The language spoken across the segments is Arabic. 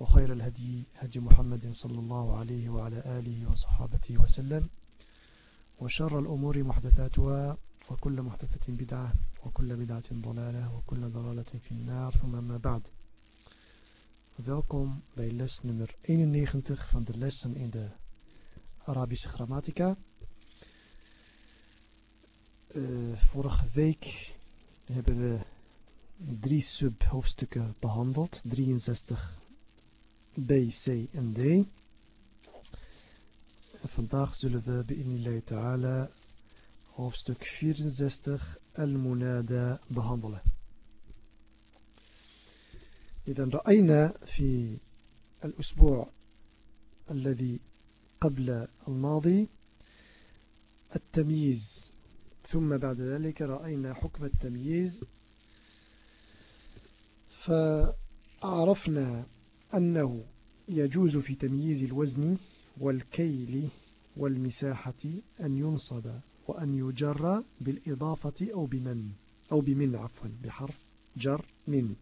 وخير الهدي هدي محمد صلى الله عليه وعلى آله وصحابته وسلم وشر الأمور محدثاتها وكل محدثة بدعة وكل بدعة ضلالة وكل ضلالة في النار ثم ما بعد Welkom bij les nummer 91 van de lessen in de Arabische grammatica. Uh, vorige week hebben we drie subhoofdstukken behandeld. 63 B, C en D. En vandaag zullen we bi'inillahi ta'ala hoofdstuk 64 Al-Munada behandelen. إذا رأينا في الأسبوع الذي قبل الماضي التمييز ثم بعد ذلك رأينا حكم التمييز فعرفنا أنه يجوز في تمييز الوزن والكيل والمساحة أن ينصب وأن يجر بالإضافة أو بمن أو بمن عفوا بحرف جر من.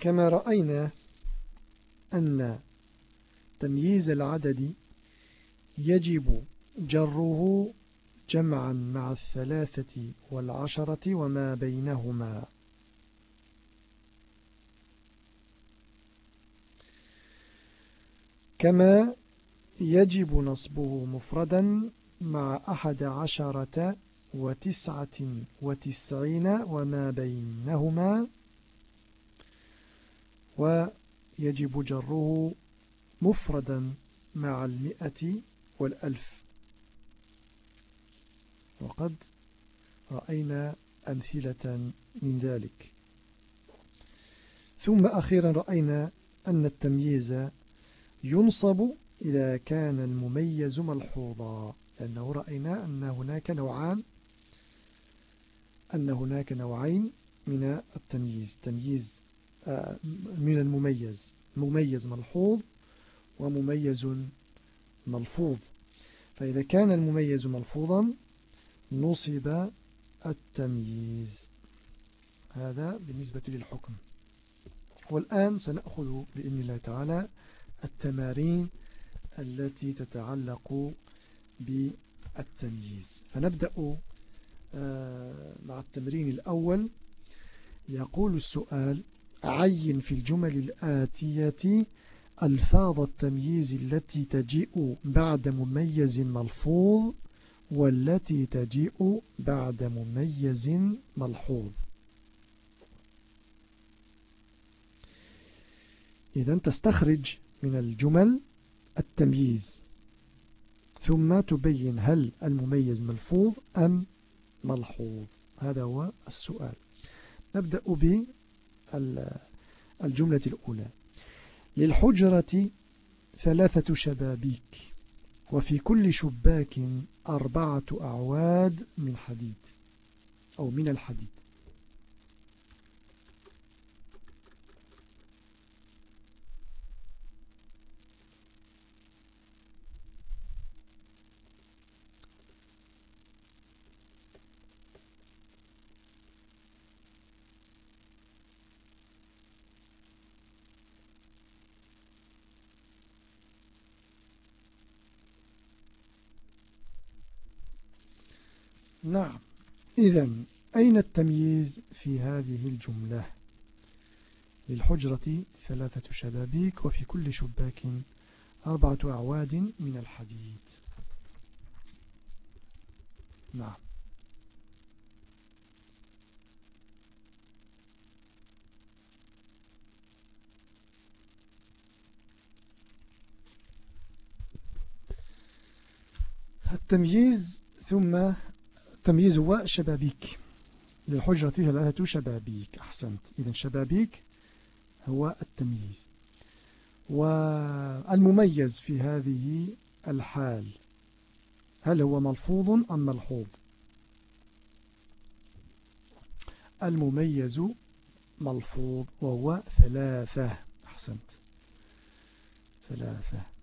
كما رأينا أن تمييز العدد يجب جره جمعا مع الثلاثة والعشرة وما بينهما. كما يجب نصبه مفردا مع أحد عشرة وتسعة وتسعين وما بينهما ويجب جره مفردا مع المئة والألف. وقد رأينا أمثلة من ذلك. ثم أخيرا رأينا أن التمييز ينصب إذا كان المميز ملحوظا لأنه رأينا أن هناك نوعان أن هناك نوعين من التمييز. تمييز آه، من المميز. مميز ملحوظ ومميز ملفوظ. فإذا كان المميز ملفوظا نصب التمييز. هذا بالنسبة للحكم. والآن سنأخذ بإذن الله تعالى التمارين التي تتعلق بالتمييز. فنبدأ آه، مع التمرين الأول. يقول السؤال عين في الجمل الآتية ألفاظ التمييز التي تجيء بعد مميز ملفوظ والتي تجيء بعد مميز ملحوظ. إذا تستخرج من الجمل التمييز. ثم تبين هل المميز ملفوظ أم ملحوظ. هذا هو السؤال. نبدأ بالجملة الأولى. للحجرة ثلاثة شبابيك وفي كل شباك أربعة أعواد من حديد أو من الحديد. نعم. إذا أين التمييز في هذه الجملة؟ للحجرة ثلاثة شبابيك وفي كل شباك أربعة أعواد من الحديد. نعم. التمييز ثم التمييز هو شبابيك. للحجرة ثلاثة شبابيك أحسنت. إذن شبابيك هو التمييز. والمميز في هذه الحال هل هو ملفوظ أم ملحوظ؟ المميز ملفوظ وهو ثلاثة. أحسنت. ثلاثة.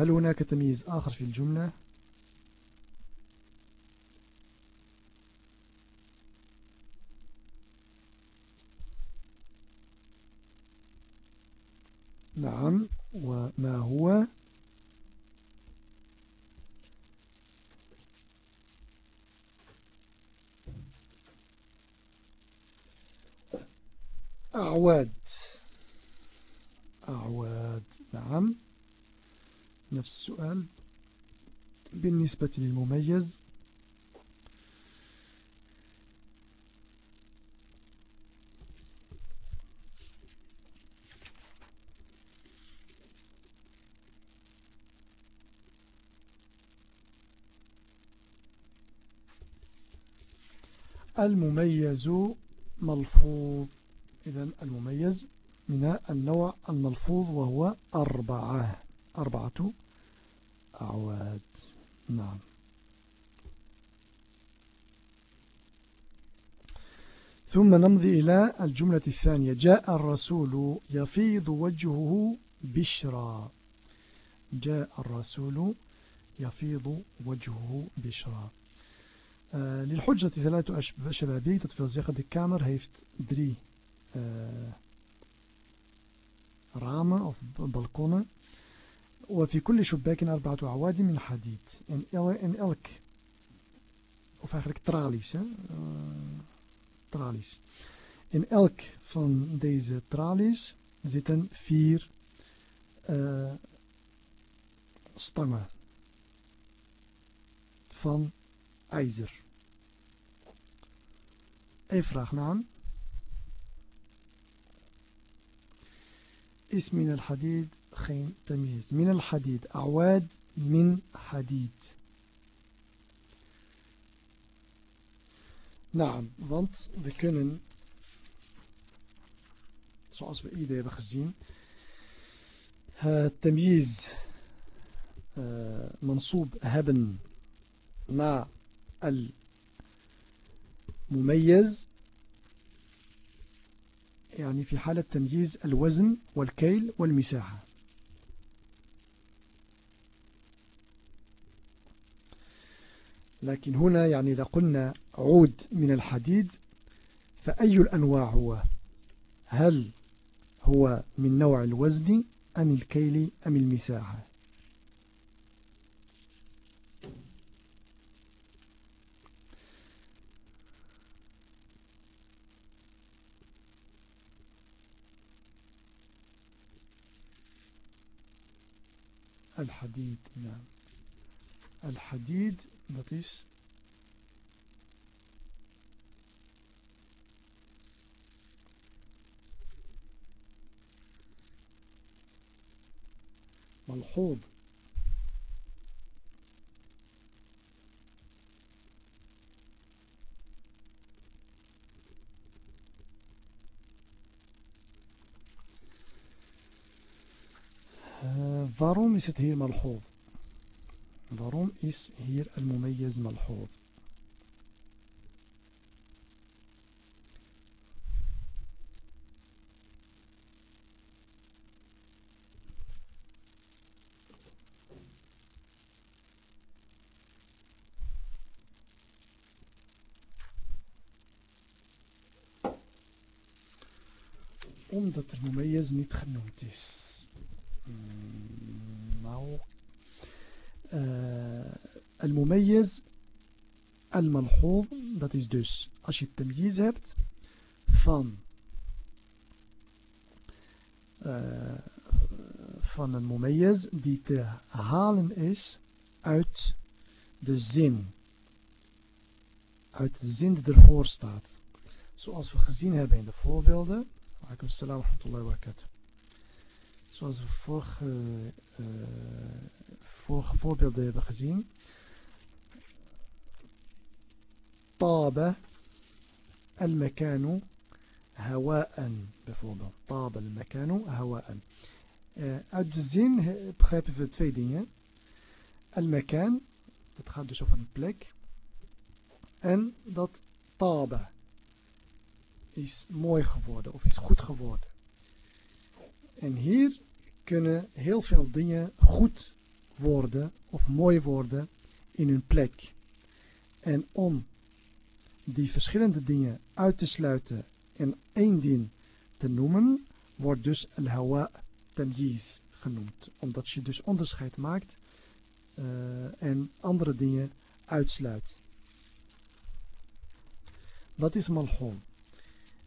هل هناك تمييز آخر في الجملة؟ نعم وما هو؟ أعواد. أعواد نعم. نفس السؤال. بالنسبة للمميز المميز ملفوظ. إذا المميز من النوع الملفوظ وهو أربعة. أربعة أعواد. نعم. ثم نمضي إلى الجملة الثانية. جاء الرسول يفيض وجهه بشرا جاء الرسول يفيض وجهه بشرا Uh, للحجة ثلاث شبابيك dat wil kamer heeft drie uh, ramen of balkonnen وفي كل شباك أربعة أعواد من حديد. إن إلك. وفاخرك تراليس تراليس إن إلك فان آه، ديز تراليس زيتن فير آه، ستما فان أيزر أي فراغ نعم. اسم من الحديد geen tamyiz. Min al-hadid. Awad min hadid. Naam, want we kunnen, zoals we ieder hebben gezien, het uh, mansoob hebben na al-mumayyiz يعني في حالة تمييز الوزن والكيل والمساحة لكن هنا يعني إذا قلنا عود من الحديد فأي الأنواع هو؟ هل هو من نوع الوزن أم الكيل أم المساحة؟ الحديد نعم. الحديد dat is ملحوظ Waarom is het hier malhoud? Waarom is hier al-mumayyiz malhoud? omdat er mumayyiz niet genoemd is. nou al-malhoor, dat is dus als je tamjiz hebt van, uh, van een momeyyaz die te halen is uit de zin. Uit de zin die ervoor staat. Zoals we gezien hebben in de voorbeelden. Alaikum salam wa rahmatullahi wa barakatuh. Zoals we vorige, uh, vorige voorbeelden hebben gezien. Taba al-mekanu hawa'an. Bijvoorbeeld. Taba al-mekanu hawa'an. Uit de zin begrijpen we twee dingen. Al-mekan, dat gaat dus over een plek. En dat Taba is mooi geworden of is goed geworden. En hier kunnen heel veel dingen goed worden of mooi worden in hun plek. En om die verschillende dingen uit te sluiten en één ding te noemen, wordt dus al-hawa tamyiz genoemd. Omdat je dus onderscheid maakt uh, en andere dingen uitsluit. Dat is malhon.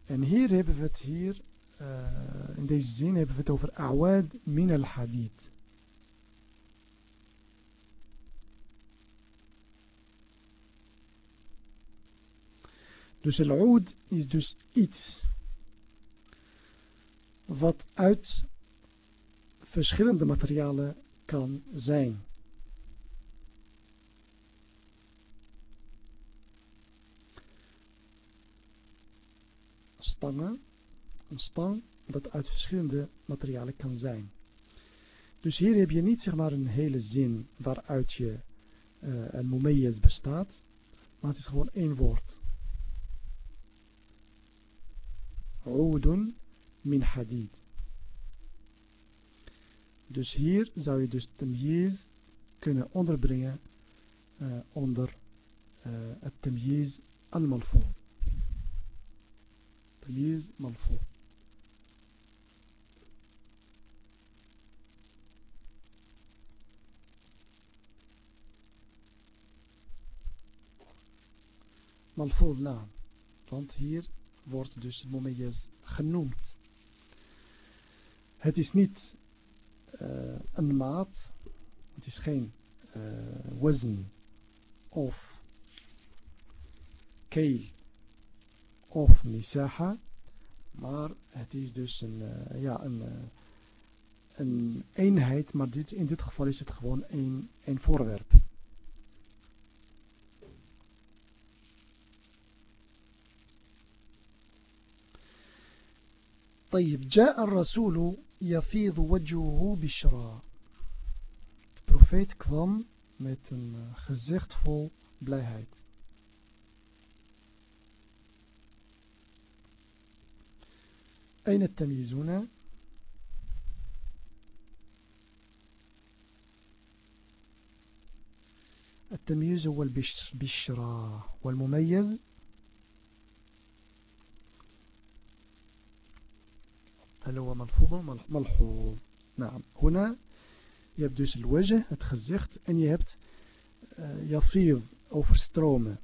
En hier hebben we het hier, uh, in deze zin hebben we het over awad min al-hadid. Dus al-oud is dus iets wat uit verschillende materialen kan zijn. Stangen, een stang dat uit verschillende materialen kan zijn. Dus hier heb je niet zeg maar een hele zin waaruit je uh, een mumeyyaz bestaat, maar het is gewoon één woord. عود min hadid. Dus hier zou je dus tamyiz kunnen onderbrengen uh, onder uh, het tamyiz al-malfu. Tamyiz malfu. Malfoud naam. Want hier wordt dus Mumayyiz genoemd. Het is niet uh, een maat, het is geen uh, wazn of keel of misaha, maar het is dus een, uh, ja, een, een eenheid, maar dit, in dit geval is het gewoon een, een voorwerp. طيب جاء الرسول يفيض وجهه بشرى. De profeet kwam met een gezicht vol blijheid. أين التمييزون التمييز هو البشرى والمميز. هل هو ملحوظ ملحوظ نعم هنا je hebt dus الوجه het gezicht en je hebt uh, yafid overstromen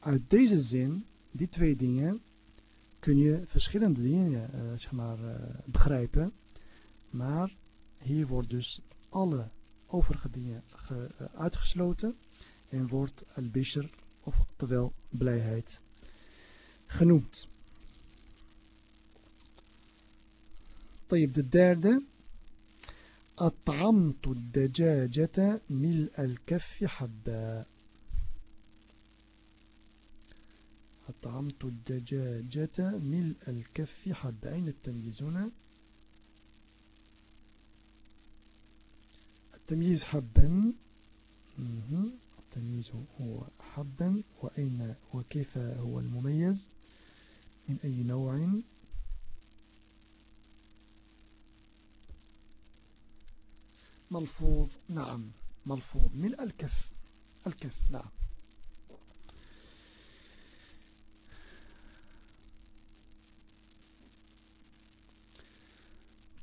uit deze zin die twee dingen kun je verschillende dingen uh, zeg maar, uh, begrijpen maar hier wordt dus alle overige dingen ge, uh, uitgesloten en wordt al-bishr oftewel blijheid genoemd طيب de derde أطعمت الدجاجة ملء الكف حبا. أطعمت الدجاجة ملء الكف حبا. أين التمييز هنا؟ التمييز حبا. التمييز هو حبا. وأين وكيف هو المميز؟ من أي نوع؟ ملفوظ نعم ملفوظ. من الكف الكف نعم.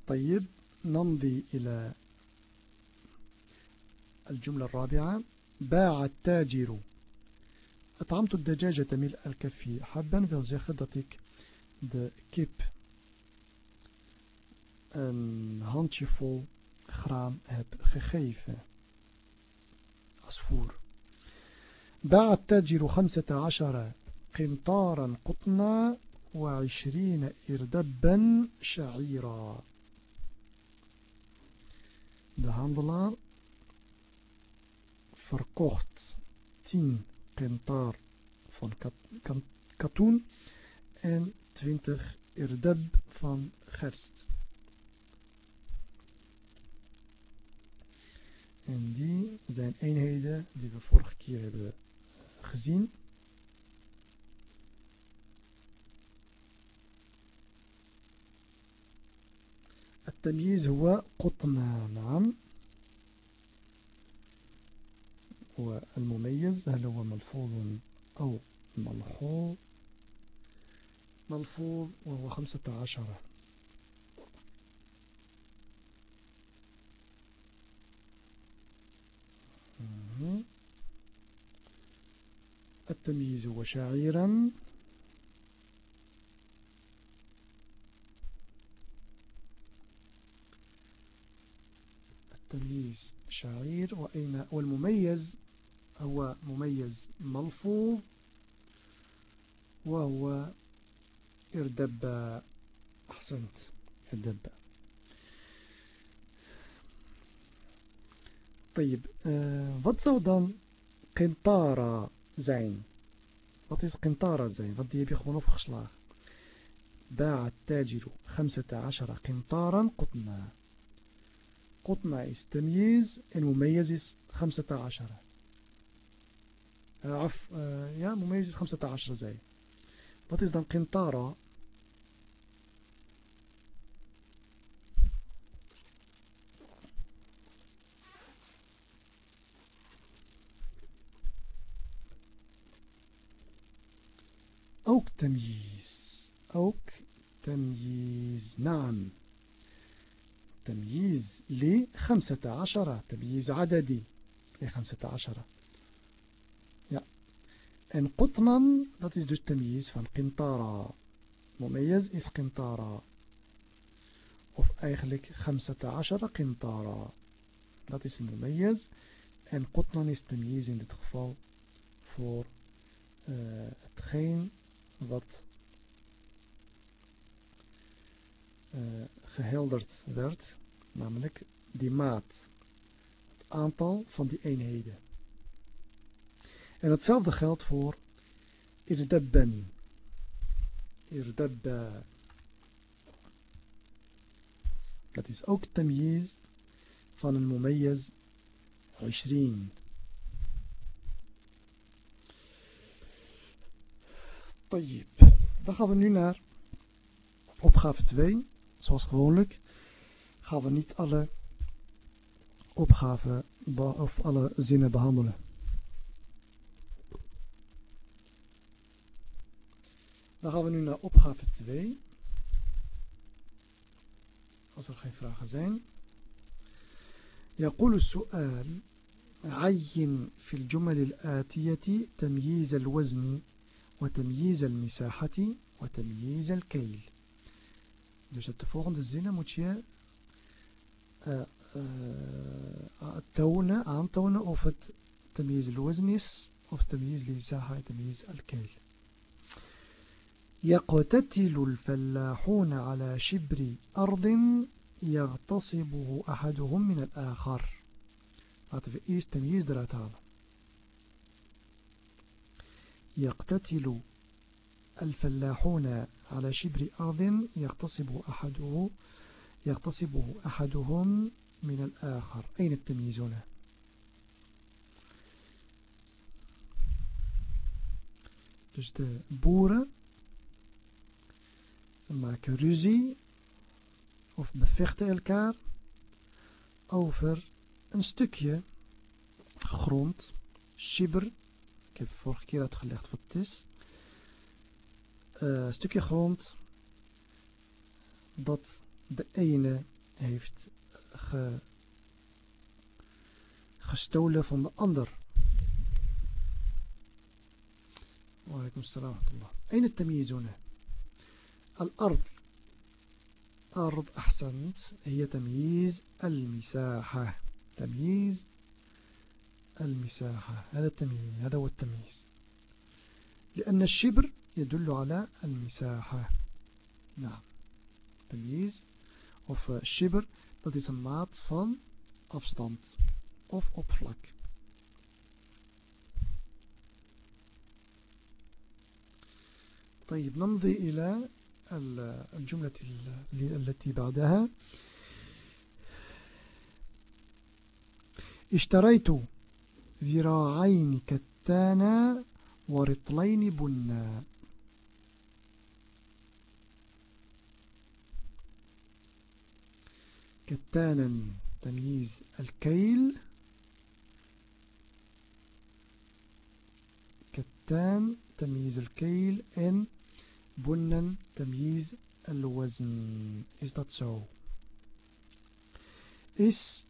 طيب نمضي إلى الجملة الرابعة. باع التاجر. أطعمت الدجاجة ملء الكف. حبا wil zeggen dat ik de kip graan heb gegeven als voer. باع التاجر خمسة عشر قنطارا قطنا وعشرين إردبا شعيرا De handelaar verkocht 10 kentar van katoen en 20 irdab van gerst. En die zijn eenheden die we vorige keer hebben gezien. التمييز هو قطنا نعم. والمميز هل هو ملفوظ أو ملحوظ؟ ملفوظ وهو خمسة عشر. التمييز هو شاعرا التمييز شعير وأين؟ والمميز هو مميز ملفوظ وهو إردب. أحسنت إردب. طيب dan qintara zijn? Wat is qintara zijn? Want die heb je gewoon opgeslagen. باع التاجر خمسة عشر قنطارا قطنا قطنا is تمييز المميز is خمسة عشر عف ja مميز is خمسة عشر زي wat is dan قنطارة ook تمييز ook تمييز نعم. تمييز لخمسة عشر تمييز عددي لخمسة عشر. ja en قطنا dat is dus تمييز van قنطارة. مميز قنطارة. of eigenlijk خمسة عشر قنطارة. Dat is المميز en قطنا is تمييز dit geval voor uh, hetgeen wat uh, gehelderd werd, namelijk die maat, het aantal van die eenheden. En hetzelfde geldt voor irdabben. Irdabba. Dat is ook tamyiz van een mumayyaz 20. طيب dan gaan we nu naar opgave 2 zoals gewoonlijk gaan we niet alle opgaven of alle zinnen behandelen. Dan gaan we nu naar opgave 2. Als er geen vragen zijn. يقول السؤال عين في الجمل الآتية تمييز الوزن وتمييز المساحة وتمييز الكيل. Dus uit de volgende zinnen moet je uh, uh, tonen, aantonen of تمييز الوزن is تمييز الإساحة تمييز الكيل يقتتل الفلاحون على شبر أرض يغتصبه أحدهم من الآخر Laten we eerst تمييز eruit. يقتتل الفلاحون على شبر أرض يغتصب أحده يغتصبه أحدهم من الآخر أين التمييز هنا Dus de boeren maken ruzie of bevechten elkaar over een stukje grond. Heb vorige keer uitgelegd wat het is. uh, stukje grond dat de ene heeft ge, gestolen van de ander. وعليكم السلام ورحمة الله أين التمييز هنا الأرض أرض أحسنت هي تمييز المساحة تمييز المساحة. هذا التمييز هذا هو التمييز. لأن الشبر يدل على المساحة. نعم. تمييز. Of shibber dat is een maat van afstand of oppervlak طيب نمضي إلى الجملة التي بعدها. اشتريت ذراعين كتانا ورطلين بنا. كتانا تمييز الكيل. كتان تمييز الكيل. إن بنا تمييز الوزن. Is dat zo is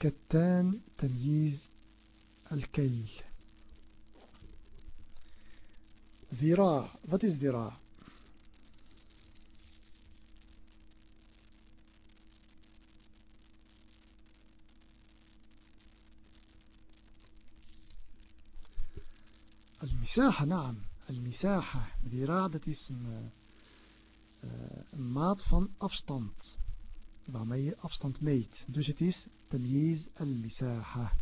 كتان تمييز الكيل ذراع wat is ذراع المساحة نعم المساحة ذراع dat is een, uh, maat van afstand waarmee je afstand meet dus het is tamyiz al-misaha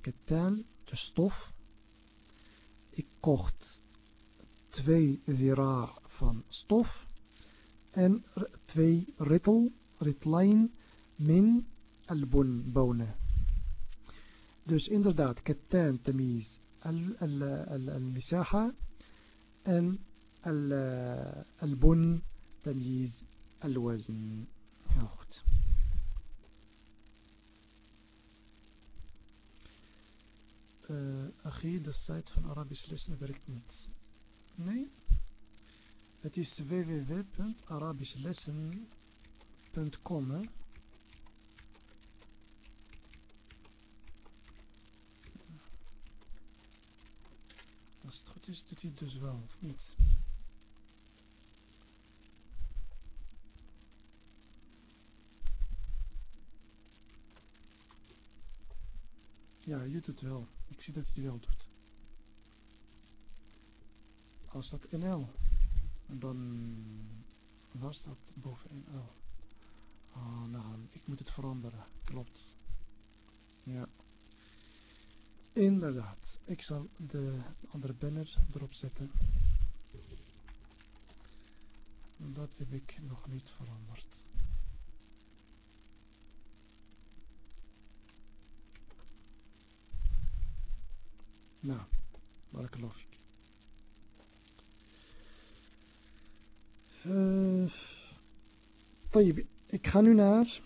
kettaan de stof ik kocht twee vira van stof en twee rittel, ritlain min albun bonen. Dus inderdaad, ketan tamiz al-misaha en albun tamiz al-wazn. Uh, de site van Arabisch lessen werkt niet. Nee? Het is www.arabischlessen.com Als het goed is, doet hij het dus wel, of niet? Ja, je doet het wel. Ik zie dat hij wel doet. Als dat NL, dan was dat boven NL. Oh, nou, ik moet het veranderen. Klopt. Ja. Inderdaad. Ik zal de andere banner erop zetten. Dat heb ik nog niet veranderd. Nou, بارك الله فيك uh, طيب ik ga nu naar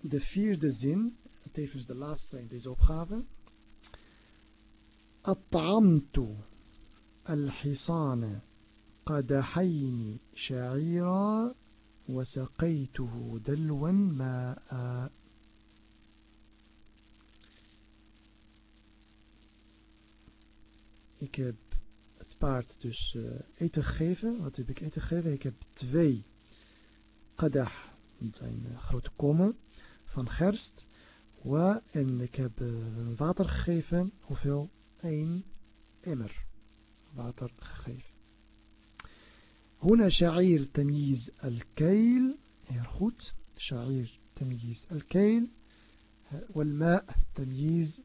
de vierde zin tevens de laatste in deze opgave أطعمت الحصان قدحين شعيرا وسقيته دلوا ماء Ik heb het paard dus uh, eten gegeven. Wat heb ik eten gegeven? Ik heb twee qadah, dat zijn uh, grote kommen van gerst. Wa, en ik heb uh, water gegeven. Hoeveel? Eén emmer water gegeven. هنا شعير تمييز الكيل heel goed شعير تمييز الكيل والماء تمييز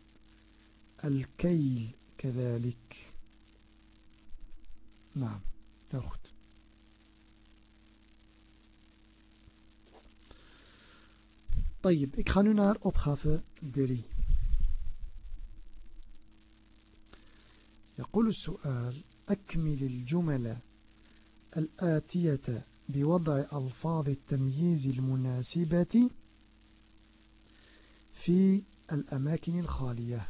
الكيل كذلك. نعم goed طيب ik ga nu naar opgave 3 يقول السؤال أكمل الجمل الآتية بوضع ألفاظ التمييز المناسبة في الأماكن الخالية.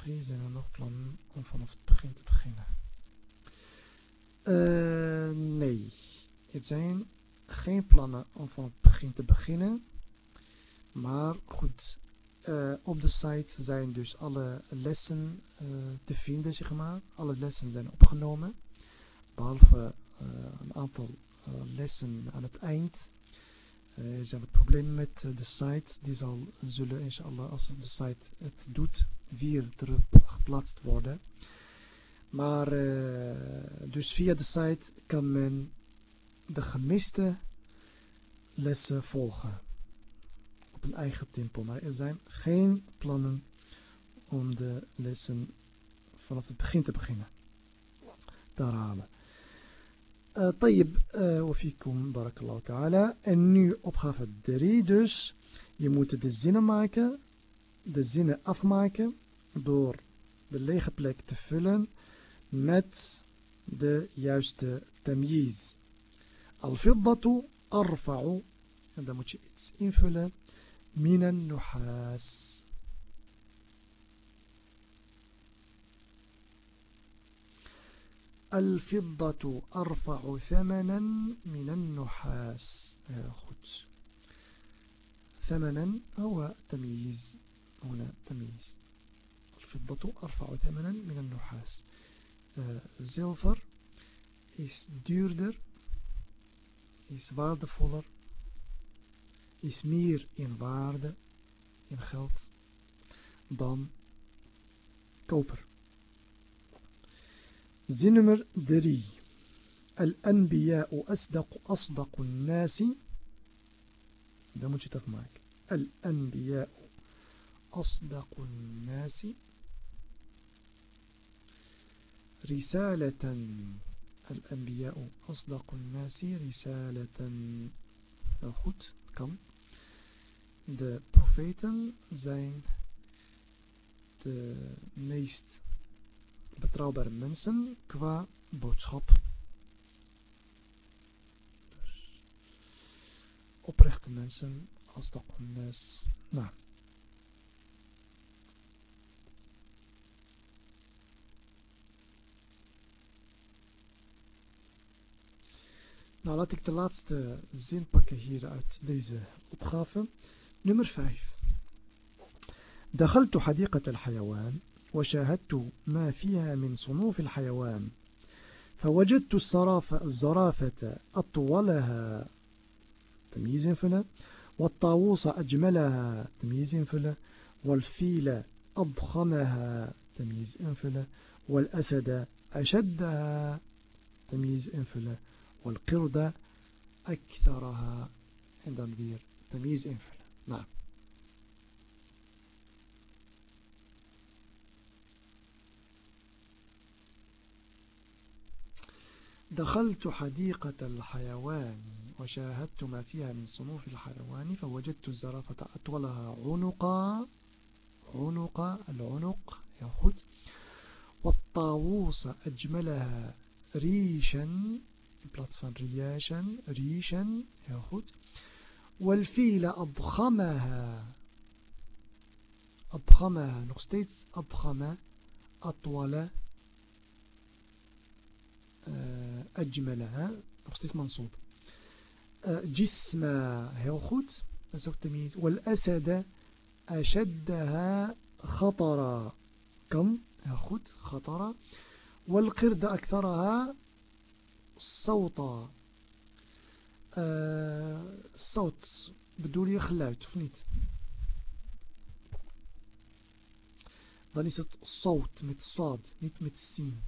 Zijn er nog plannen om vanaf het begin te beginnen? Uh, nee, er zijn geen plannen om van het begin te beginnen. Maar goed, uh, op de site zijn dus alle lessen uh, te vinden, zeg maar. Alle lessen zijn opgenomen. Behalve een aantal lessen aan het eind. Er zijn wat problemen met de site. Die zal, zullen inshallah, als de site het doet, weer terug geplaatst worden. Maar uh, dus via de site kan men de gemiste lessen volgen. Op een eigen tempo. Maar er zijn geen plannen om de lessen vanaf het begin te beginnen. Te herhalen. آه، طيب آه، وفيكم بارك الله تعالى. النيو أبخاف الدري دوش يموت دزينة معك دزينة أف معك. دور بالليخة بلاك تفلن. مت د يوجد تمييز. الفضة أرفع. هذا متشئ إنفلن من النحاس. الفضة أرفع ثمنا من النحاس. goed ثمنا هو تمييز. هنا تمييز. الفضة أرفع ثمنا من النحاس. zilver is duurder, is waardevoller, is meer in waarde, in geld, dan koper. Nummer 3. الأنبياء أصدق أصدق الناس. ده het afmaken الأنبياء أصدق الناس. رسالة. الأنبياء أصدق الناس. رسالة. goed, kan de profeten zijn de meest betrouwbare mensen qua boodschap oprechte mensen als dat nou Nou, laat ik de laatste zin pakken hier uit deze opgave. Nummer 5. دخلت حديقة الحيوان وشاهدت ما فيها من صنوف الحيوان فوجدت الزرافة أطولها. تمييز فلا والطاووس أجملها. تمييز فلا والفيل أضخمها. تمييز فلا والأسد أشدها. تمييز فلا والقردة أكثرها. weer تمييز invullen. Nou. دخلت حديقة الحيوان وشاهدت ما فيها من صنوف الحيوان فوجدت الزرافة أطولها عنقا عنق العنق يا والطاووس أجملها ريشا van riyashan, rishan, heel goed. والفيل أضخمها أضخمها nog أضخم أطول آه، أجملها. nog steeds منصوب آه، جسم heel goed dat والأسد أشدها خطرا. كم؟ heel خطرا. والقرد أكثرها صوتا. آه، صوت. بدون يخلات فنيت dan is het صوت met صاد niet met السين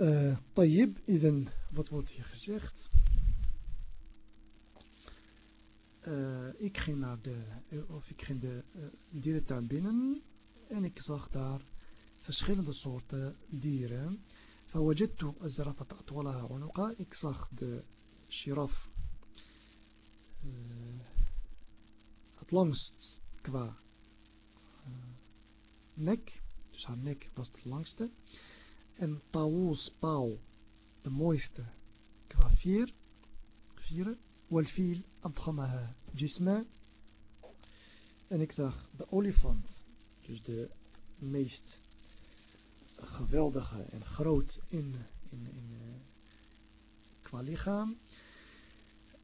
Uh, طيب, إذن, wat wordt hier gezegd? Uh, ik ging naar de, of ik ging de uh, dierentuin binnen en ik zag daar verschillende soorten dieren. فوجدت الزرافة أطولها عنقا ik zag de giraf uh, het langst qua uh, nek dus haar nek was het langste en tawoes pauw de mooiste qua vier vieren والفيل أضخمها جسما en ik zag de olifant dus de meest geweldige en groot in, in, in uh, qua lichaam.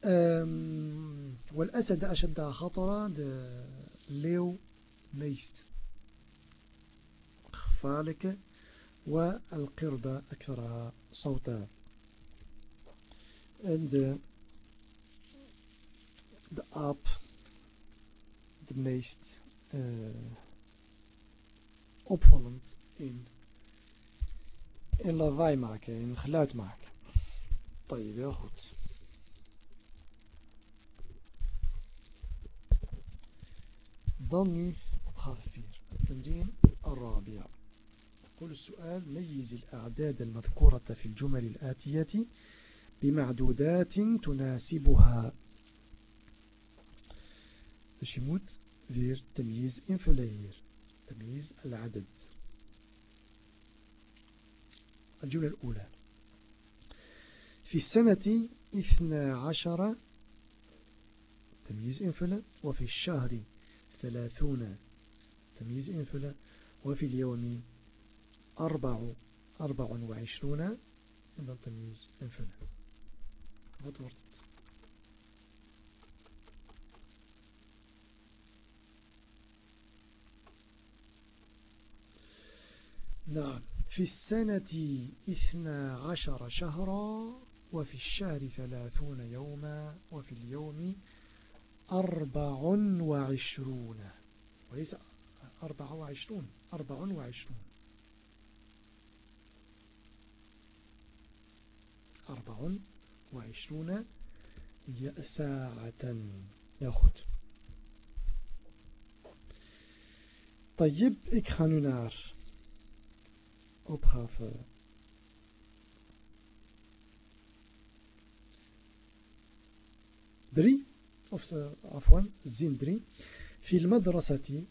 Um, والأسد أشد خطرا de leeuw meest gevaarlijke والقردة أكثرها صوتا en de de aap de meest uh, opvallend in in lawaai maken, in geluid maken. طيب heel goed dan nu opgave 4 التمرين الرابع يقول السؤال ميز الأعداد المذكورة في الجمل الآتية بمعدودات تناسبها Dus je moet invullen hier. Tamyiz al-adad. الجملة الأولى في السنة إثنى عشر تمييز انفلة وفي الشهر ثلاثون تمييز انفلة وفي اليوم أربع أربع وعشرون. تمييز انفلة Wat wordt het? نعم. في السنة إثنى عشر شهرا وفي الشهر ثلاثون يوما وفي اليوم أربع وعشرون. وليس أربع وعشرون أربع وعشرون. أربع وعشرون ساعة. ياخد طيب ik ga nu naar opgave drie of عفوا zin drie في المدرسة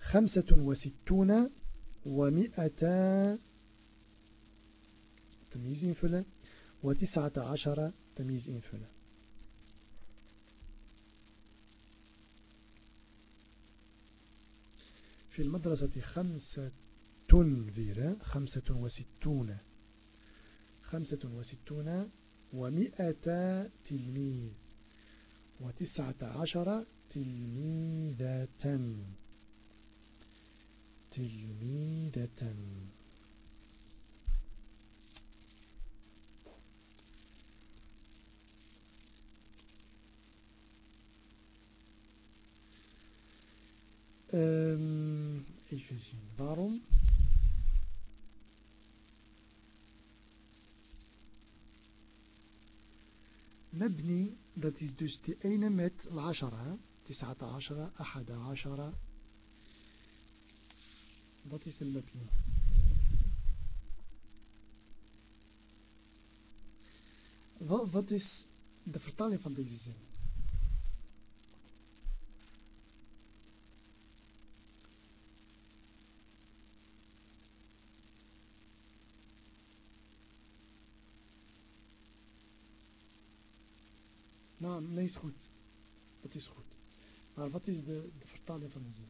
خمسة وستون تمييز invullen وتسعة عشر تمييز invullen في المدرسة خمسة weer خمسة وستون خمسة وستون ومئة تلميذ وتسعة عشر تلميذة تلميذة Um, even zien. Waarom? مبني dat is dus de ene met العشرة تسعة عشرة أحد عشرة dat is المبني wat is de vertaling van deze zin Nee, is goed. Dat is goed. Maar wat is de, de vertaling van de zin?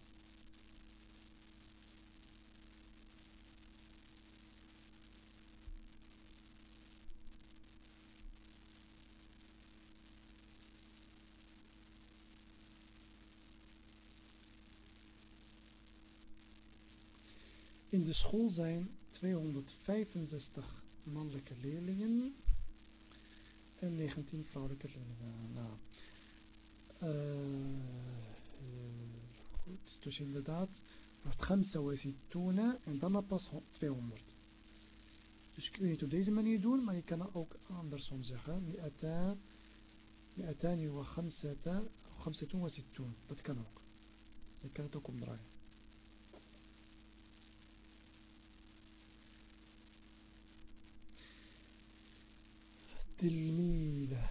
In de school zijn 265 mannelijke leerlingen en 19 vrouwelijke. Nou, uh, goed, dus inderdaad, wordt Gamsa wasituna en dan pas 200. Dus kun je het op deze manier doen, maar je kan het ook andersom zeggen. Wa khamsata, khamsatun wa sittun. Dat kan ook. Je kan het ook omdraaien. تلميذة.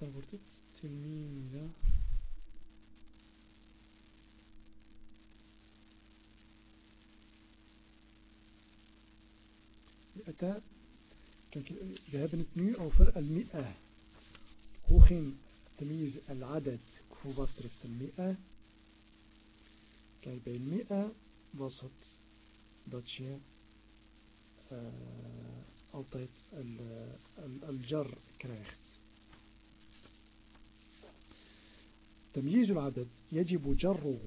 تربطت تلميذه أتى كان ذهب نتنو أو فرق المئة. خوخين تمييز العدد كفوبطر المئة كان بين مئة. وسط داتشي آه، altijd al-jar krijgt. تمييز العدد يجب جره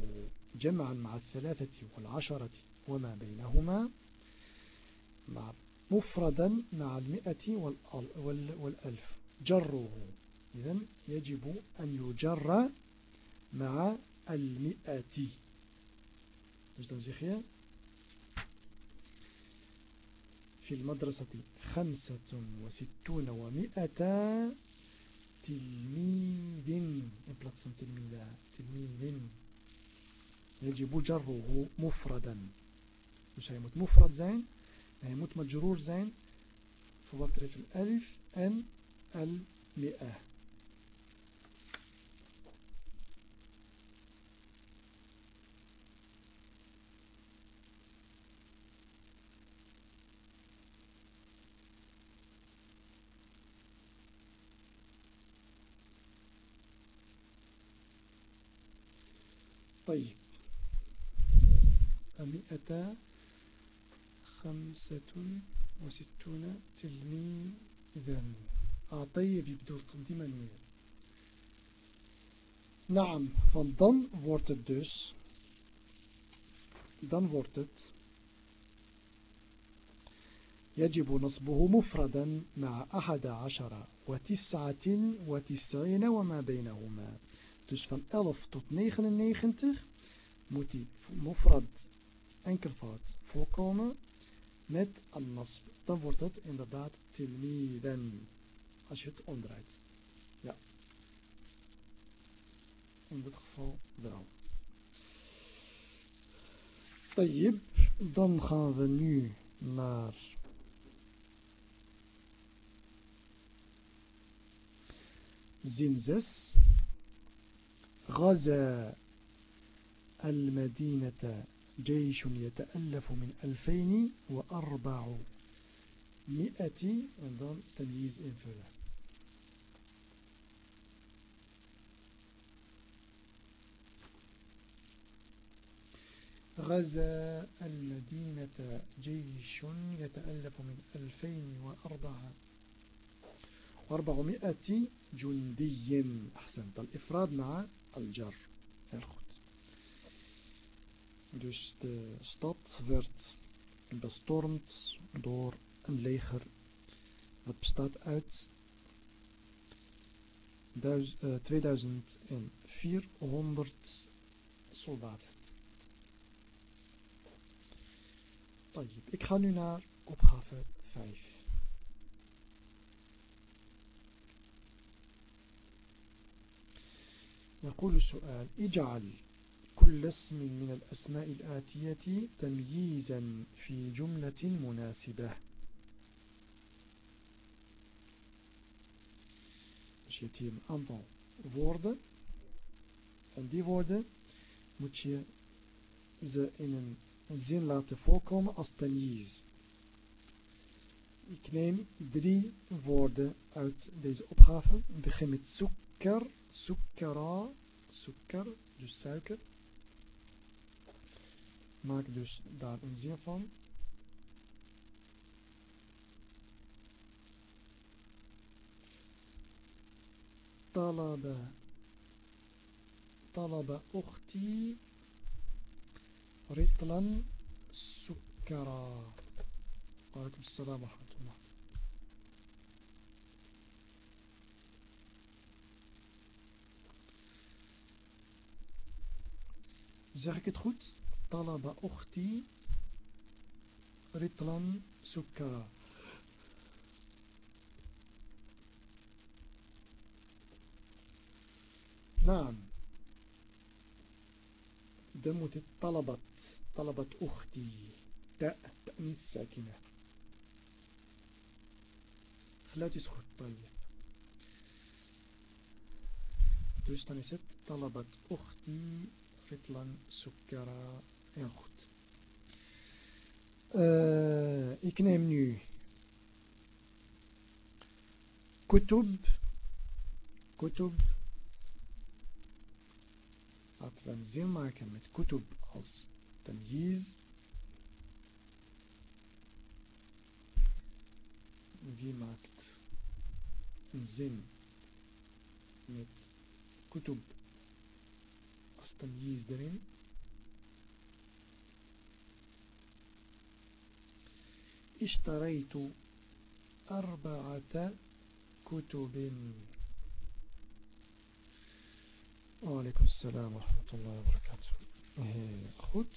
جمعا مع الثلاثة والعشرة وما بينهما مع مفردا مع المئة والألف. جره. إذن يجب أن يجر مع المئة. في المدرسة خمسة وستون ومئة تلميذ. إبلاتفون تلميذ تلميذ يجب جره مفردا. مش هيموت. مفرد زين. هيموت مجرور زين. فبطرف الألف أن المئة مئة خمسة وستون تلميذا. أعطيه يبدو القديمة المئة نعم فالضن ورد الدوس دان ورد يجب نصبه مفردا مع أحد عشر وتسعة وتسعين وما بينهما. Dus van 11 tot 99 مفرد enkelvoud voorkomen met al-nasb. Dan wordt het inderdaad tilmiden. Als je het omdraait. Ja. In dit geval wel. Tayyib. Dan gaan we nu naar zin 6. غزا المدينة جيش يتألف من ألفين وأربع مئة dan تمييز invullen غزا المدينة جيش يتألف من ألفين وأربعة وأربعمائة جندي أحسنت الإفراد مع. Heel goed. Dus de stad werd bestormd door een leger wat bestaat uit 2400 soldaten. Ik ga nu naar opgave 5. يقول السؤال اجعل كل اسم من الأسماء الآتية تمييزا في جملة مناسبة Dus je hebt hier een aantal woorden. En die woorden moet je ze in een zin laten voorkomen als tamyiz. Ik neem drie woorden uit deze opgave. Ik begin met sukker sukkara, sukkar, dus suiker. Maak dus daar een zin van. طلب طلب أختي رطلا سكرا وعليكم السلام ورحمة الله Zeg ik het goed? طلب أختي رطلا سكرا. نعم. دمت طلبت طلبت أختي تاء تأنيث ساكنة لا يسخر طيب. دوستان طلبت أختي فتلا سكرا. Heel goed. Uh, ik neem nu kutub. Kutub. Laten we een zin maken met kutub als tamjiz. Wie maakt een zin met kutub als tamjiz erin? اشتريت أربعة كتب. وعليكم السلام ورحمة الله وبركاته. goed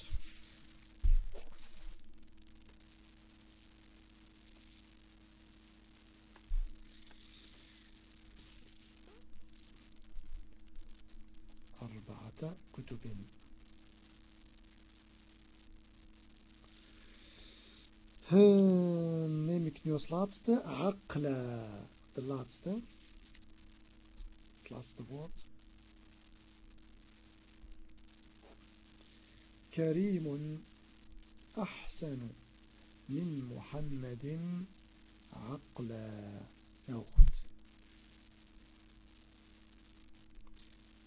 ستة كتب neem ik nu als laatste Aqla. De laatste. Het laatste woord. كريم أحسن من محمد عقلا heel goed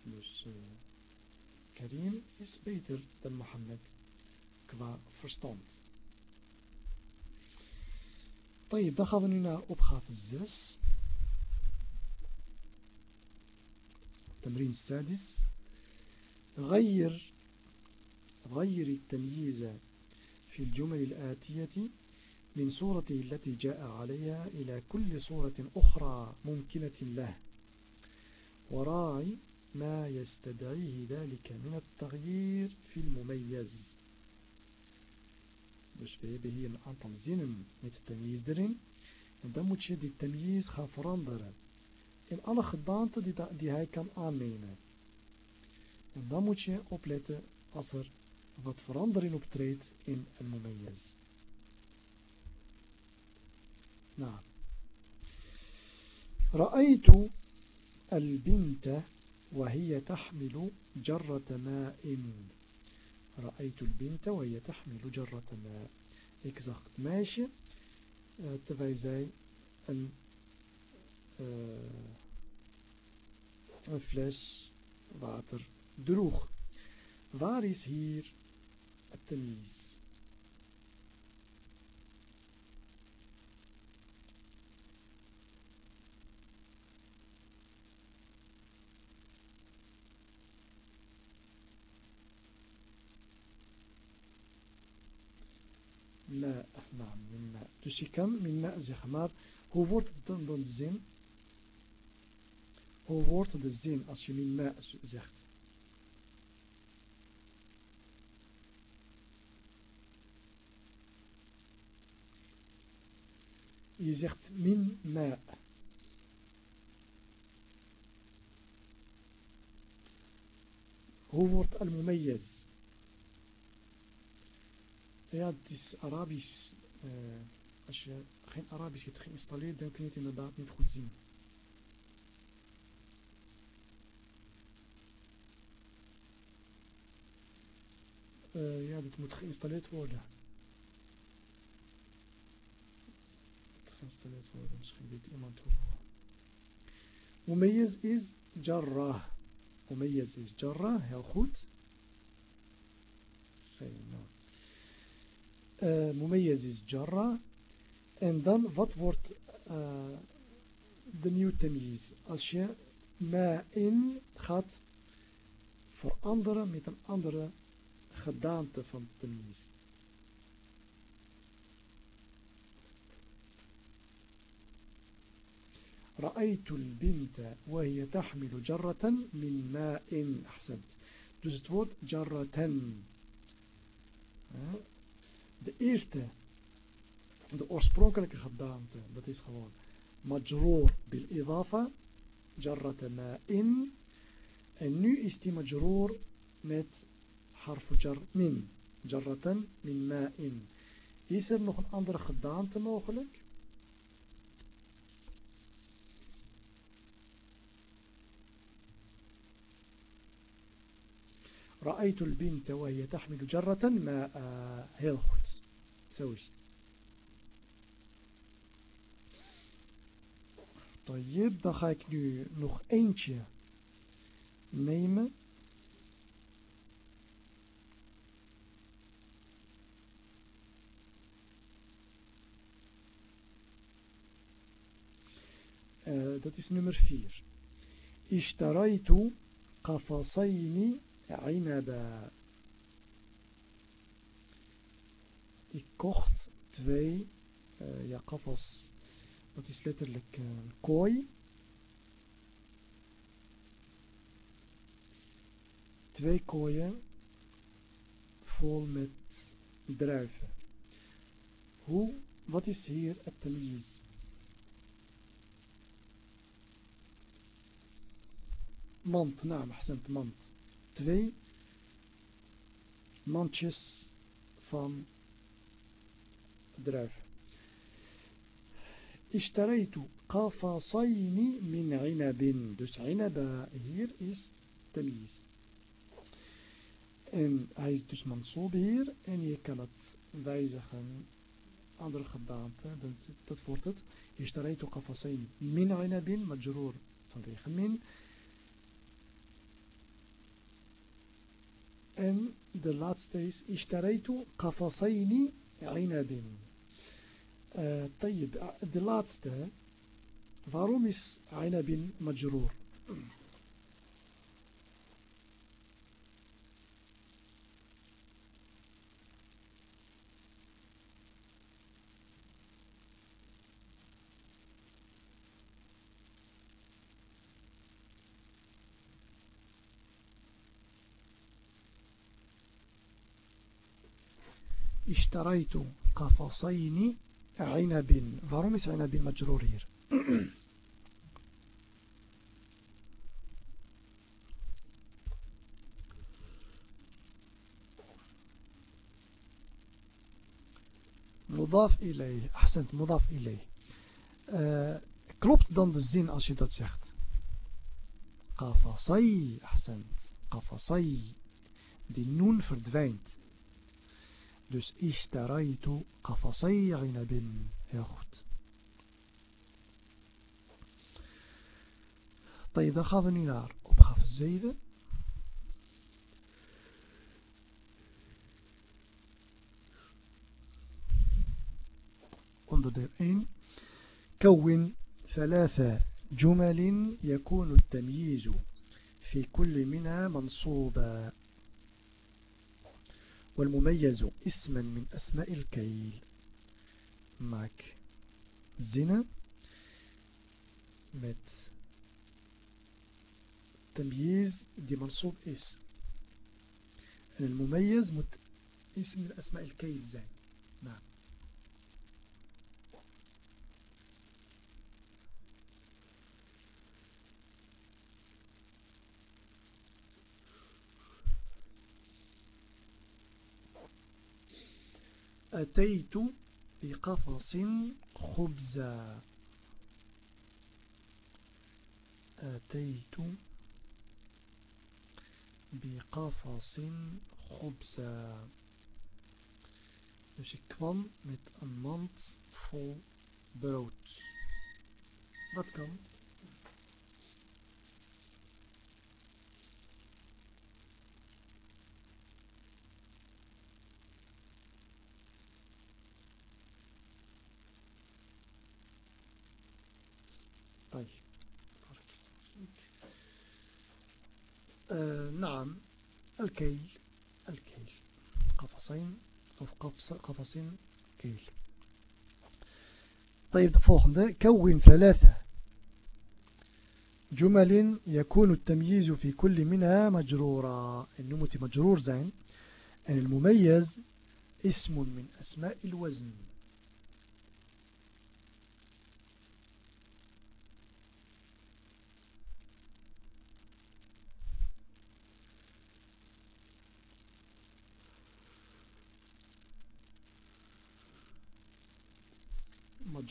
dus uh, Karim is beter dan Mohammed qua verstand طيب dan gaan we nu naar opgave 6 تمرين السادس. غير غير التمييز في الجمل الآتية من صورته التي جاء عليها إلى كل صورة أخرى ممكنة له. وراعي ما يستدعيه ذلك من التغيير في المميز. Dus we hebben hier een aantal zinnen met tamyiz erin. En dan moet je die tamyiz gaan veranderen. In alle gedaanten die, die hij kan aannemen. En dan moet je opletten als er wat verandering optreedt in een mumayyiz. Nou. رأيت البنت وهي تحمل جرة ماء رأيت البنت وهي تحمل جرة ماء ik zag het meisje uh, terwijl zij een, uh, een fles water droeg. Waar is hier التمييز لا نعم من ماء dus je kan min ma zeggen maar hoe wordt het dan, dan de zin hoe wordt de zin als je min ma zegt Je zegt min ma. Hoe wordt al-mumayyaz? Ja, het is Arabisch. Uh, als je geen Arabisch hebt geïnstalleerd, dan kun je het inderdaad niet goed zien. Uh, ja, dit moet geïnstalleerd worden. geïnstalleerd worden. Misschien weet iemand hoe. Mumayyiz is jarrah. Mumayyiz is jarrah, heel goed. Geen. Uh, Mumayyiz is jarrah. En dan, wat wordt uh, de nieuwe tamyiz? Als je ma in gaat veranderen met een andere gedaante van tamyiz. رأيت البنت وهي تحمل جرة من ماء أحسنت dus het jarratan de eerste de oorspronkelijke gedaante dat is gewoon majroor bil idafa jarrata ma'in. En nu is die majroor met harfu jar min jarratan min ma'in. Is er nog een andere gedaante mogelijk رأيت البنت وهي تحمل جرة ماء heel goed. سوشت طيب dan ga ik nu nog eentje nemen dat is nummer vier اشتريت قفصين Ainaba. Eh, die kocht twee eh, uh, Jaqafas. Dat is letterlijk uh, kooi. Twee kooien vol met druiven. Hoe, wat is hier het tamiz? Mand, naam, nou, mand twee mandjes van druiven. Ishtaraitu qafasayni min inabin. Dus inaba hier is tamiz. En hij is dus mansoob hier. En je kan het wijzigen. Andere gedaante. Dat, dat wordt het. Ishtaraitu qafasayni min inabin. van vanwege min. En de laatste is اشتريت قفصين عنب uh, طيب de laatste waarom is عنب مجرور اشتريت قفصين عنب. waarom is عنب مجرور hier مضاف إليه. أحسنت مضاف إليه. dan de zin als je dat zegt قفصي أحسنت قفصي. die noen verdwijnt Dus ishtaraitu qafasay inabin. Heel goed. طيب, dan gaan we nu naar opgave 7. onderdeel 1 كون ثلاث جمل يكون التمييز في كل منها منصوبا والمميز اسما من أسماء الكيل. maak zinnen met تمييز die منصوب en المميز moet اسم من أسماء الكيل zijn نعم أتيت بقفص خبزا أتيت بقفص خبزا Dus ik kwam met een mand vol brood. Dat kan. آه نعم. الكيل. الكيل. قفصين. of قفصين كيل. طيب volgende كون ثلاثة. جمل يكون التمييز في كل منها مجرورا. النموت مجرور زين. المميز اسم من أسماء الوزن.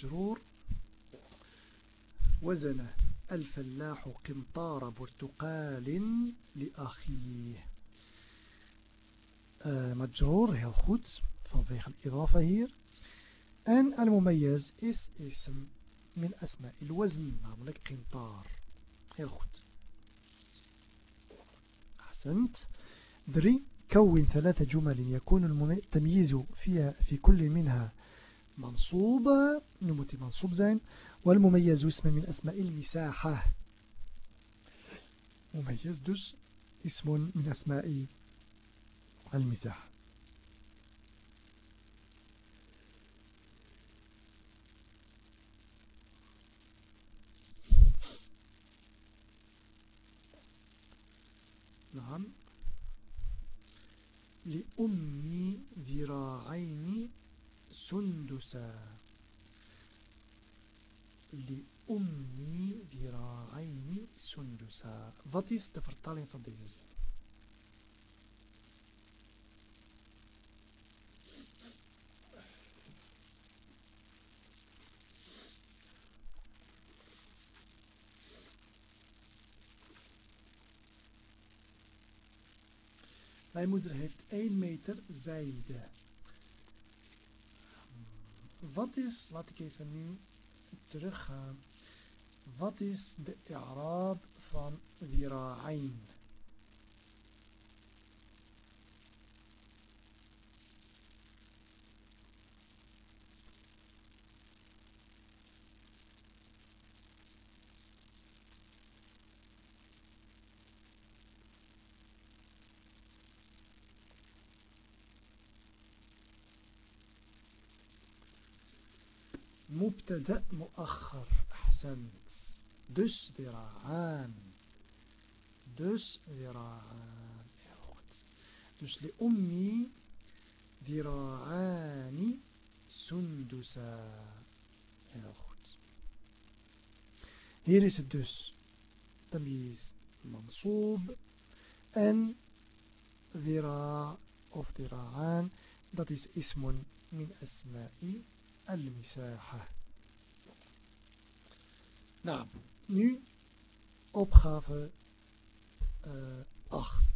مجرور. وزن الفلاح قنطار برتقال لأخيه. uh, مجرور heel goed vanwege الإضافة hier en المميز is اسم من أسماء الوزن namelijk قنطار. heel goed أحسنت. 3 كون ثلاث جمل يكون التمييز فيها في كل منها. منصوبة نموتي منصوب زين. والمميز اسم من أسماء المساحة. مميز dus اسم من أسماء المساحة. نعم. لأمي ذراعين سندسا لأمي ذراعين سندسا Wat is de vertaling van deze zin? Mijn moeder heeft 1 meter zijde. Wat is, laat ik even nu teruggaan. Wat is de i'raab van vira'ain? مبتدا مؤخر. أحسنت. dus ذراعان. dus ذراعان. dus لأمي. ذراعان سندسا. het dus تمييز منصوب. en ذراع of ذراعان. Is اسم من أسماء المساحة. نعم nu opgave uh, 8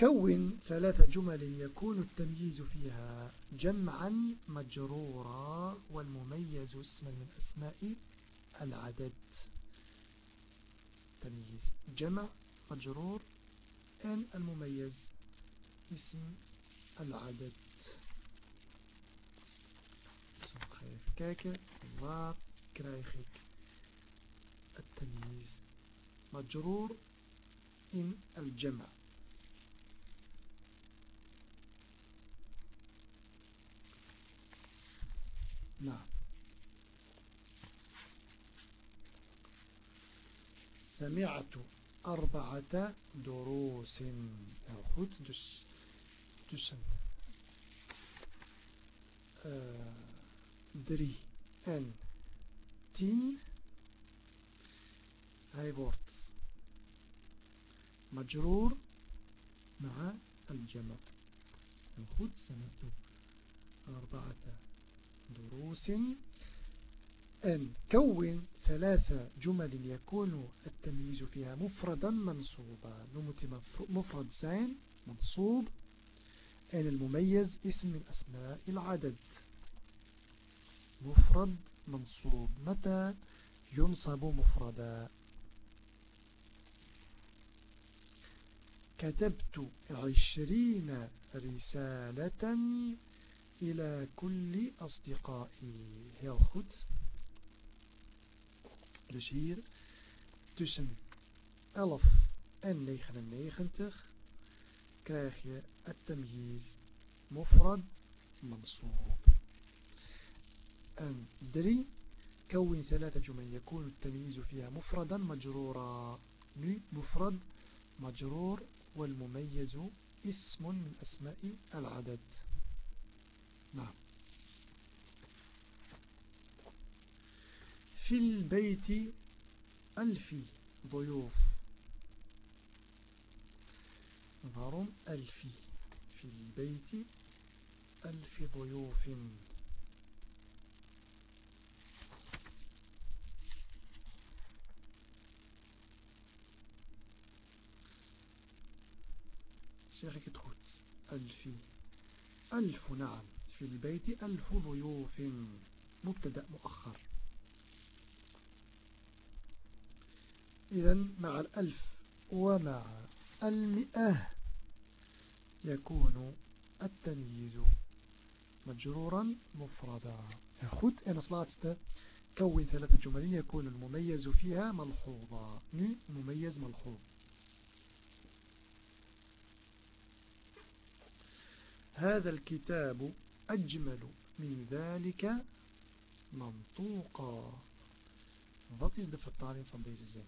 كون ثلاث جمل يكون التمييز فيها جمعا مجرورا والمميز اسما من أسماء العدد تمييز جمع مجرور en المميز اسم العدد dus ga even kijken waar krijg ik het tamyiz majroor in al-jama nou سمعت أربعة دروس heel goed dus tussen uh, 3 en 10. Hij wordt majroor مع الجمع goed سنكتب أربعة دروس أن كون ثلاث جمل يكون التمييز فيها مفردا منصوبا نمت مفرد زين منصوب En المميز اسم من أسماء العدد مفرد منصوب. متى ينصب مفردا؟ كتبت عشرين رسالة إلى كل أصدقائي. Heel goed dus hier tussen 11 en 99 krijg je التمييز. مفرد منصوب. أن دري كون ثلاثة جمل يكون التمييز فيها مفردا مجرورا. مفرد مجرور والمميز اسم من أسماء العدد. نعم. في البيت ألف ضيوف. Waarom elfi? Fil beiti elfi ضيوف. Zeg ik het ألف نعم. في البيت ألف ضيوف. مبتدأ مؤخر. إذا مع الألف ومع المئة يكون التمييز مجرورا مفردا. goed en als laatste كون ثلاثة جمل يكون المميز فيها ملحوظا nu مميز ملحوظ. هذا الكتاب أجمل من ذلك منطوقا Wat is de vertaling van deze zin?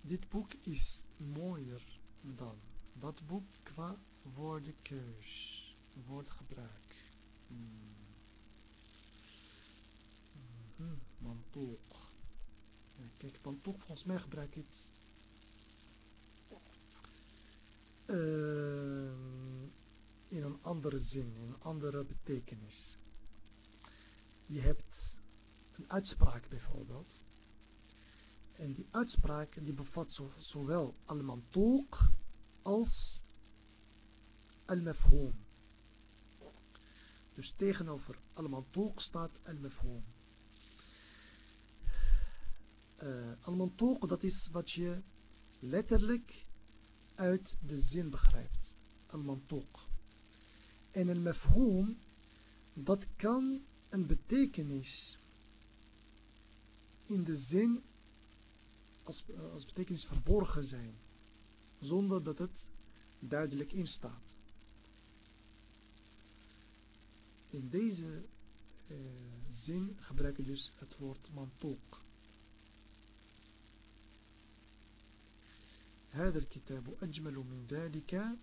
Dit boek is mooier dan dat boek qua woordenkeus, woordgebruik. Hmm. Hmm. Ja, kijk, mantoek, volgens mij gebruik ik het uh, in een andere zin, in een andere betekenis. Je hebt een uitspraak bijvoorbeeld. En die uitspraak die bevat zo, zowel al-mantoq als al-mafhoom. Dus tegenover al-mantoq staat al-mafhoom. Uh, al-mantoq dat is wat je letterlijk uit de zin begrijpt. Al-mantoq. En al-mafhoom dat kan een betekenis in de zin als, als betekenis verborgen zijn. Zonder dat het duidelijk in staat. In deze uh, zin gebruik je dus het woord mantoq. هذا الكتاب أجمل من ذلك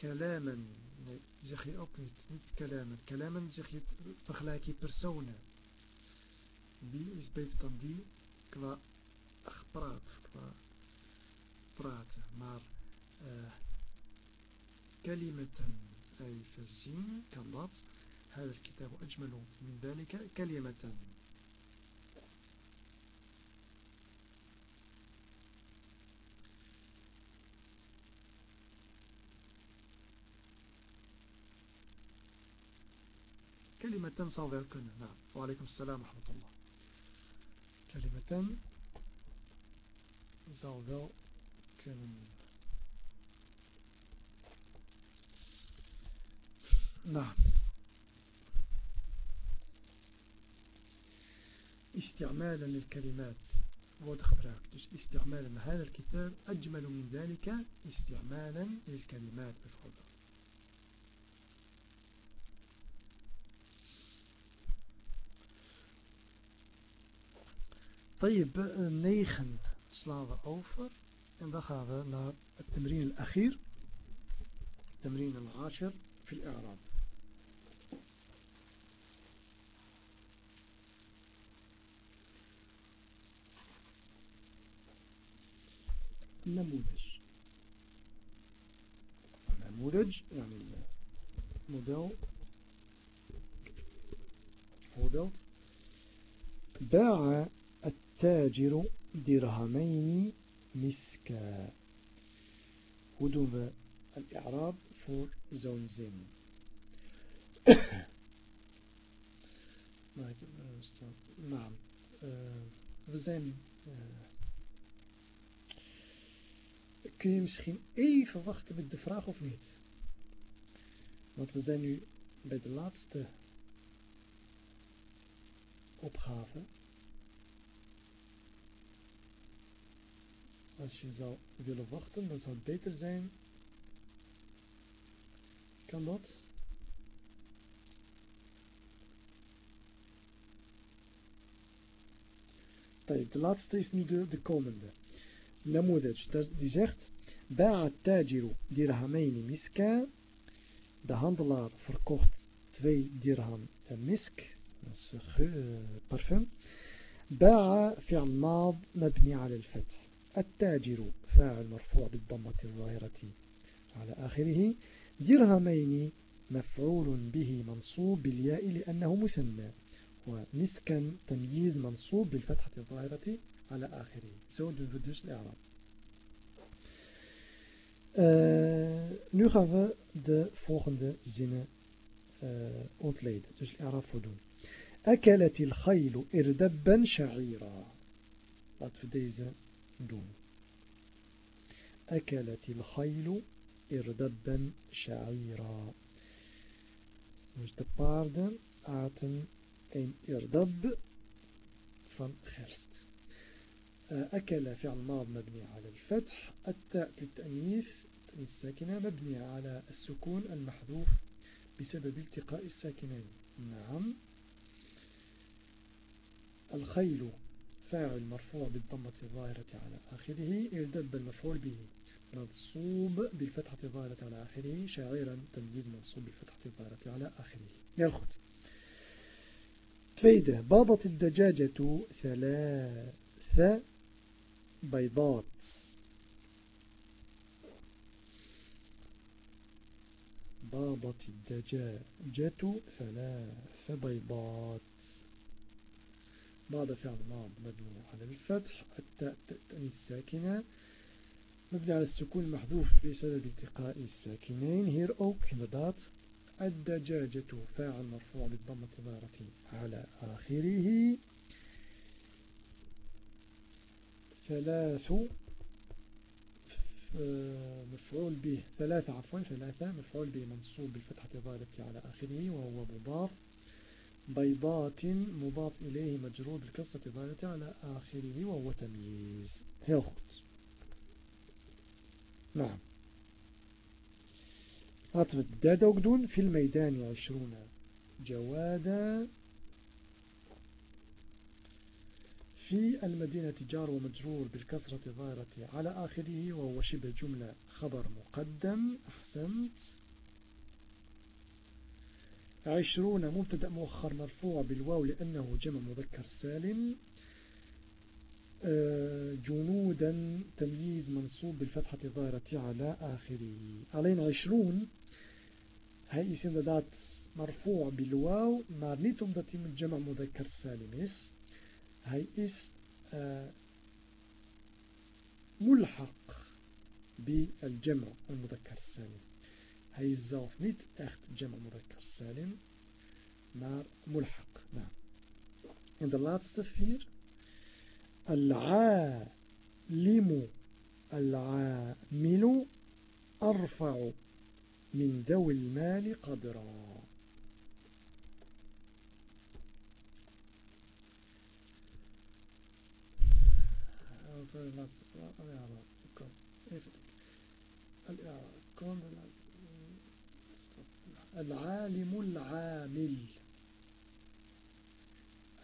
كلاما nee, zeg je ook niet, niet kalamen. Kalamen zeg je, vergelijk je personen. Die is beter dan die qua gepraat, qua praten. Maar uh, كلمة أي فزين كاللات هذا الكتاب أجمل من ذلك كلمة. كلمة صغير كنا نعم. وعليكم السلام ورحمة الله. كلمة زاوغل كلمة نعم. استعمالا للكلمات. استعمالا. هذا الكتاب أجمل من ذلك استعمالا للكلمات الخضر طيب نيخن سلاوة أوفر. ندخى هذا التمرين الأخير. التمرين العاشر في الإعراب. نموذج. نموذج يعني موديل. موديل. باع التاجر درهمين مسكا. هدوب الإعراب فور زون نعم. آه، زين. نعم We kun je misschien even wachten met de vraag of niet? Want we zijn nu bij de laatste opgave. Als je zou willen wachten, dan zou het beter zijn. Kan dat? De laatste is nu de, de komende. Namudaj, die zegt Ba'a tajiru dirhamaini miska. De handelaar verkocht twee dirham misk. باع فعل ماض مبني على الفتح التاجر فاعل مرفوع بالضمة الظاهرة على آخره درهمين مفعول به منصوب بالياء لأنه مثنى ومسكن تمييز منصوب بالفتحة الظاهرة على آخره سو دون الإعراب نو غافا دا فوغند زينة أوتليد دوس الإعراب فدون أكلت الخيل إردبا شعيرا. لات فديزا دون أكلت الخيل إردبا شعيرا. Dus de paarden aten إردب irdab van gerst. أكل فعل ماض مبني على الفتح التاء للتأنيث الساكنة مبني على السكون المحذوف بسبب التقاء الساكنين. نعم. الخيل فاعل مرفوع بالضمة الظاهرة على آخره إردب المفعول به. منصوب بالفتحة الظاهرة على آخره شاعرا تمييز منصوب بالفتحة الظاهرة على آخره. يلخد تفيدة باضت الدجاجة ثلاث بيضات. بابت الدجاجة ثلاث بيضات. بعد فعل ماض مبني على الفتح التاء الساكنة. مبني على السكون المحذوف بسبب التقاء الساكنين. هير اوك inderdaad الدجاجة فاعل مرفوع بالضمة الظاهرة على آخره. ثلاث مفعول به ثلاثة عفوا ثلاثة مفعول به منصوب بالفتحة الظاهرة على آخره وهو مضاف بيضات مضاف إليه مجرور بالكسرة الظاهرة على آخره وهو تمييز heel goed نعم Laten ook doen. في الميدان عشرون جوادا في المدينة جار ومجرور بالكسرة الظاهرة على آخره وهو شبه جملة خبر مقدم. أحسنت. عشرون مبتدأ مؤخر مرفوع بالواو لأنه جمع مذكر سالم. آه، جنودا تمييز منصوب بالفتحة الظاهرة على آخره. علينا عشرون. bil waw, maar niet omdat hij met jama' mudhakkar salim is. Hij is uh, mulhaq bi al-jama' al-mudhakkar salim. Hij is zelf niet echt jama' mudhakkar salim, maar mulhaq. Nou. En de laatste vier. Al-aalimu al-aamilu arfa'u من ذوي المال قدرا العالم العامل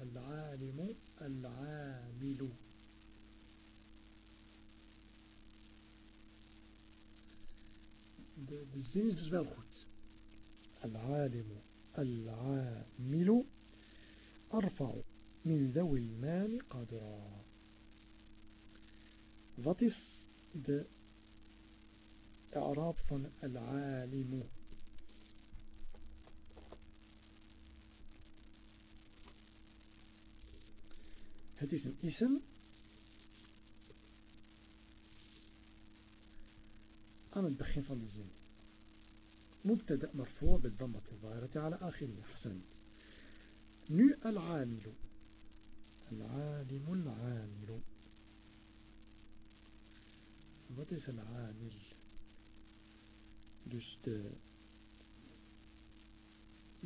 العالم العامل de, de zin is dus wel goed. Al-alimu al-amilu arfa'u min dhawi al-mali qadra. Wat is de Arab van al-alimu? Het is een ism aan het begin van de zin. مبتدأ مرفوع بالضمة الظاهرة على آخره. أحسنت. nu العامل. العالم العامل. Wat is العامل dus de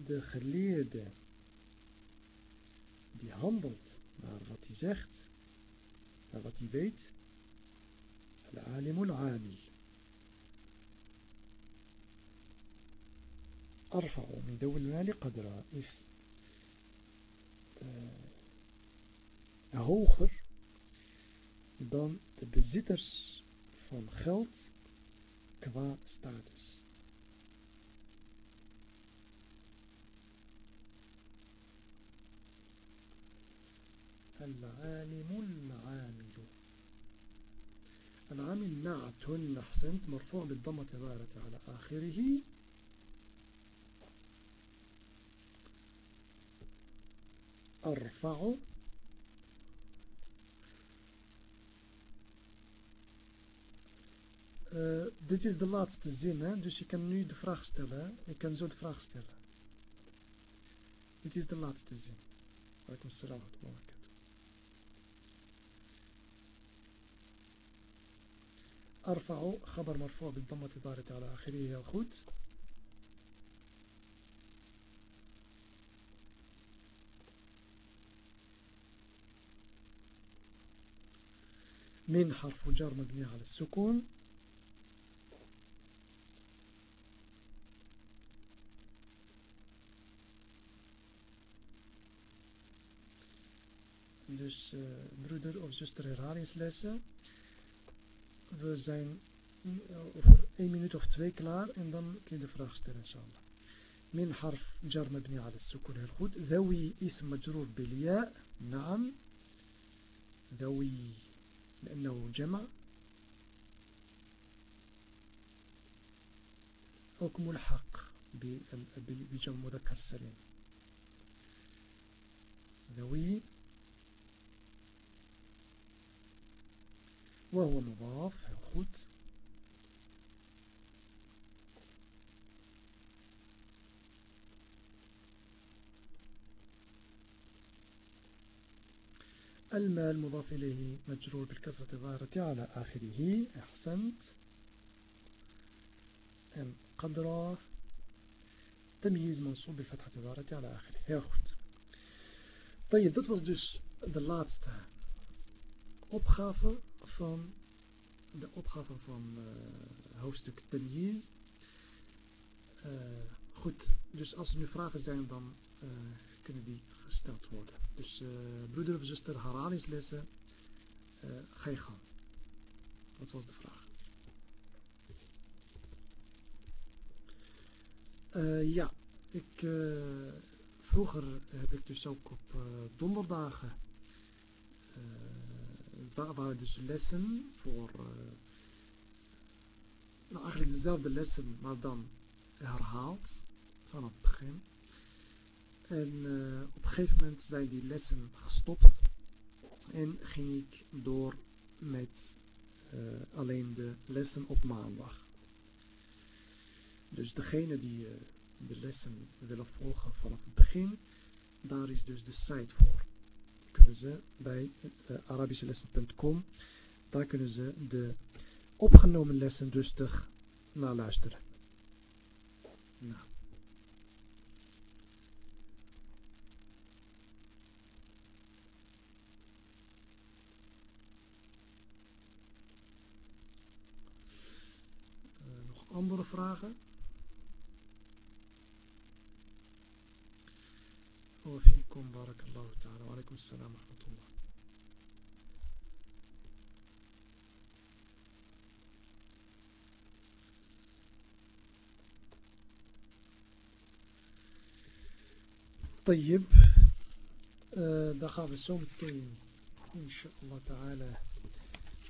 de geleerde die handelt naar wat hij zegt naar wat hij weet العالم العامل أرفع من ذوي المال قدرا is uh, hoger dan de bezitters van geld qua status. العالم العامل العامل نعت أحسنت مرفوع بالضمة ظاهرة على آخره أرفع Uh, dit is de laatste zin, hè? dus je kan nu de vraag stellen. Je kan zo de vraag stellen. Dit is de laatste zin. Alaikum salam wa أرفع خبر مرفوع بالضمة على آخره heel goed من حرف جر مبني على السكون Dus uh, broeder of zuster herhalingslessen. We zijn over één minuut of twee klaar en dan kun je de vraag stellen inshallah. من حرف جر مبني على السكون goed. ذوي اسم مجرور بالياء نعم ذوي لأنه جمع ook ملحق بجمع مذكر سليم ذوي وهو مضاف heel المال مضاف إليه مجرور بالكسرة الظاهرة على آخره. أحسنت. en قدر. تمييز منصوب بالفتحة الظاهرة على آخره. heel طيب dat was dus de laatste opgave van de opgave van uh, hoofdstuk Tamyiz. Uh, goed, dus als er nu vragen zijn, dan uh, kunnen die gesteld worden. Dus broeder of zuster Haranis lessen, ga je gang. Wat was de vraag? Ja, ik, vroeger heb ik dus ook op donderdagen daar waren dus lessen voor uh, nou eigenlijk dezelfde lessen maar dan herhaald vanaf het begin en uh, op een gegeven moment zijn die lessen gestopt en ging ik door met uh, alleen de lessen op maandag. Dus degene die de lessen willen volgen vanaf het begin, daar is dus de site voor. Kunnen ze bij uh, arabischelessen.com, daar kunnen ze de opgenomen lessen rustig naar luisteren. Nou. andere vragen? بكم بارك الله تعالى وعليكم السلام ورحمة الله طيب آه، دخل في السوم التين إن شاء الله تعالى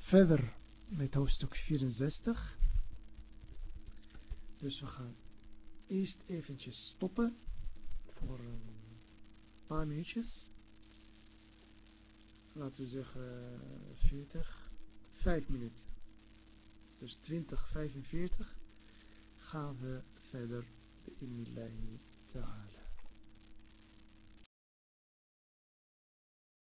فذر متوستك في رنزستغ Dus we gaan eerst eventjes stoppen voor. paar minuutjes. Laten we zeggen 40, 5 minuten. Dus 20, 45 gaan we verder. in Bi'inillahi taal